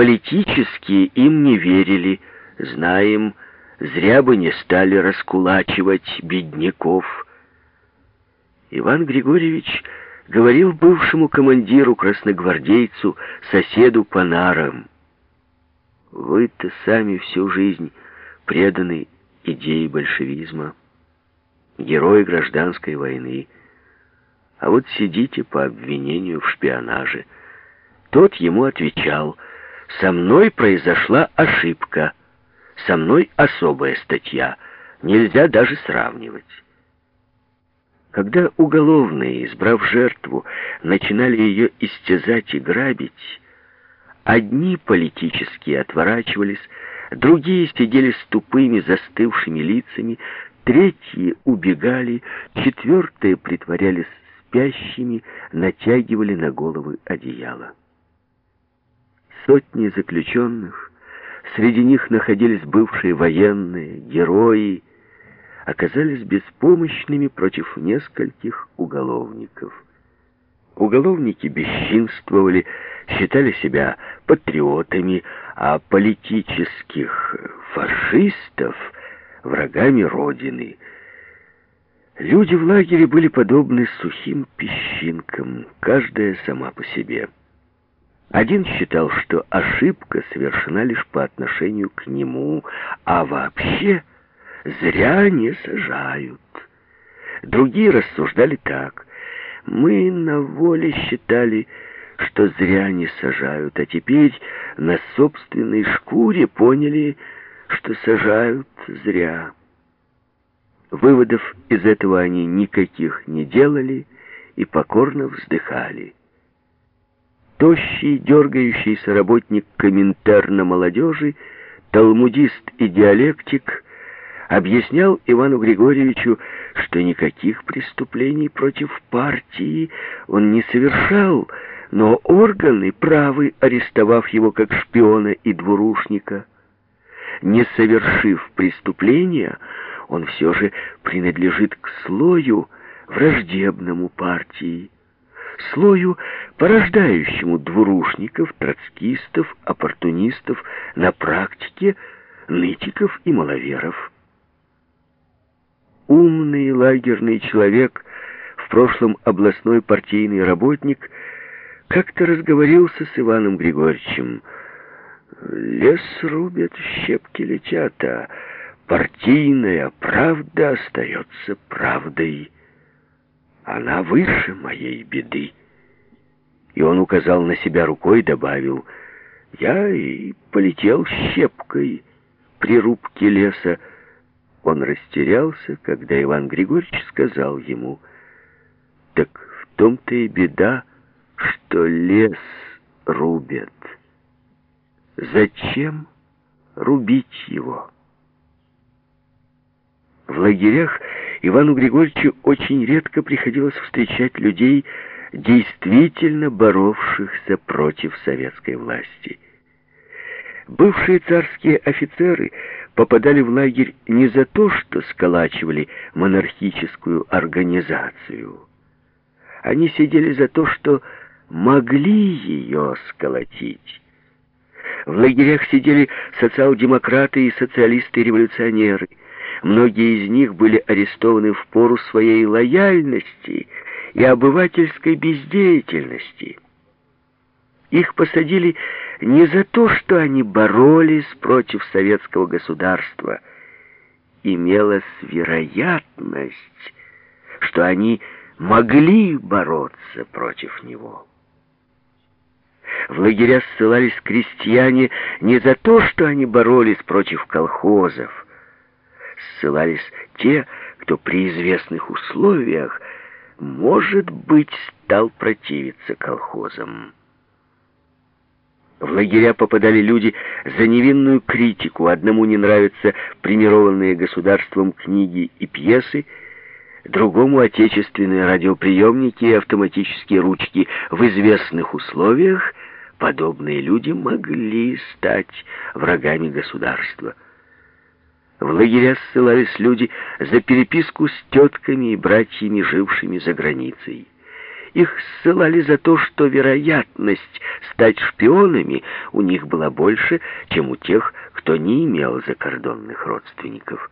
политически им не верили. Знаем, зря бы не стали раскулачивать бедняков. Иван Григорьевич говорил бывшему командиру, красногвардейцу, соседу по нарам. Вы-то сами всю жизнь преданы идее большевизма, герои гражданской войны. А вот сидите по обвинению в шпионаже. Тот ему отвечал, «Со мной произошла ошибка, со мной особая статья, нельзя даже сравнивать». Когда уголовные, избрав жертву, начинали ее истязать и грабить, одни политические отворачивались, другие сидели с тупыми застывшими лицами, третьи убегали, четвертые притворялись спящими, натягивали на головы одеяло. Сотни заключенных, среди них находились бывшие военные, герои, оказались беспомощными против нескольких уголовников. Уголовники бесчинствовали, считали себя патриотами, а политических фашистов — врагами Родины. Люди в лагере были подобны сухим песчинкам, каждая сама по себе. Один считал, что ошибка совершена лишь по отношению к нему, а вообще зря не сажают. Другие рассуждали так. Мы на воле считали, что зря не сажают, а теперь на собственной шкуре поняли, что сажают зря. Выводов из этого они никаких не делали и покорно вздыхали. Тощий, дергающийся работник комментарна молодежи, талмудист и диалектик объяснял Ивану Григорьевичу, что никаких преступлений против партии он не совершал, но органы правы, арестовав его как шпиона и двурушника. Не совершив преступления, он все же принадлежит к слою, враждебному партии, слою, порождающему двурушников, троцкистов, оппортунистов, на практике нытиков и маловеров умный лагерный человек, в прошлом областной партийный работник, как-то разговорился с Иваном Григорьевичем. «Лес рубят, щепки летят, а партийная правда остается правдой. Она выше моей беды». И он указал на себя рукой, добавил, «Я и полетел щепкой при рубке леса, он растерялся, когда Иван Григорьевич сказал ему, «Так в том-то и беда, что лес рубят. Зачем рубить его?» В лагерях Ивану Григорьевичу очень редко приходилось встречать людей, действительно боровшихся против советской власти. Бывшие царские офицеры попадали в лагерь не за то, что сколачивали монархическую организацию. Они сидели за то, что могли ее сколотить. В лагерях сидели социал-демократы и социалисты-революционеры. Многие из них были арестованы в пору своей лояльности и обывательской бездеятельности. Их посадили не за то, что они боролись против советского государства. Имелась вероятность, что они могли бороться против него. В лагеря ссылались крестьяне не за то, что они боролись против колхозов. Ссылались те, кто при известных условиях, может быть, стал противиться колхозам. В лагеря попадали люди за невинную критику. Одному не нравятся премированные государством книги и пьесы, другому отечественные радиоприемники и автоматические ручки. В известных условиях подобные люди могли стать врагами государства. В лагеря ссылались люди за переписку с тетками и братьями, жившими за границей. Их ссылали за то, что вероятность стать шпионами у них была больше, чем у тех, кто не имел закордонных родственников.